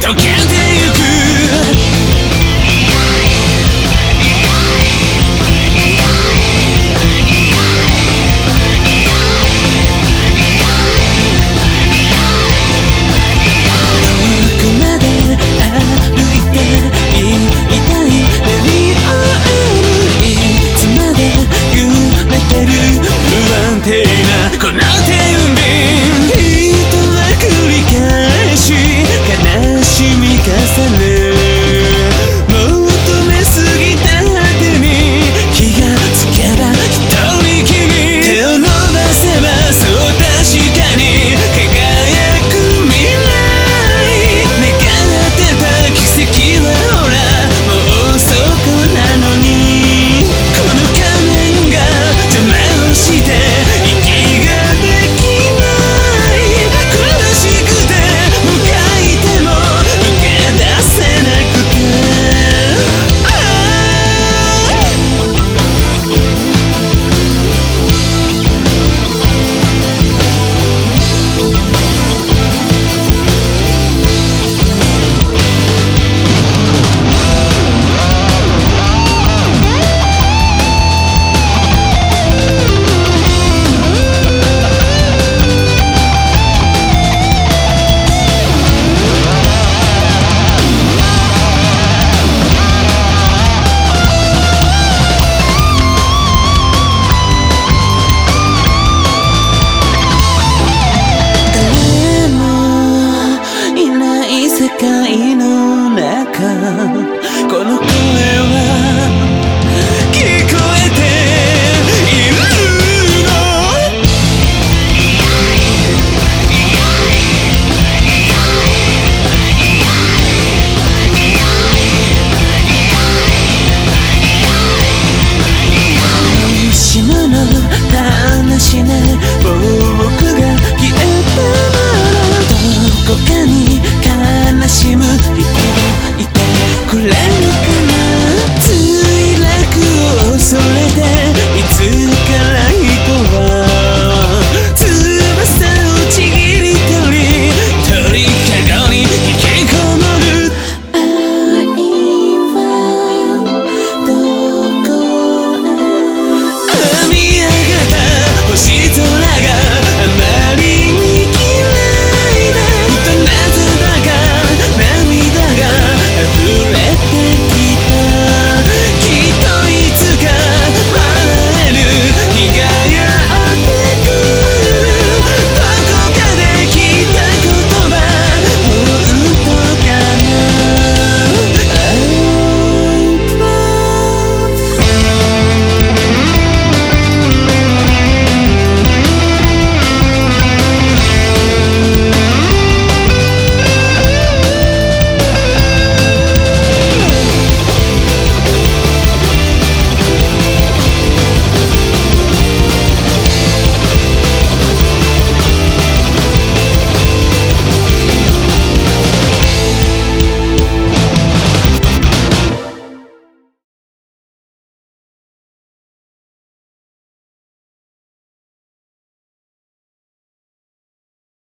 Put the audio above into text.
と消えてゆく feliz. 看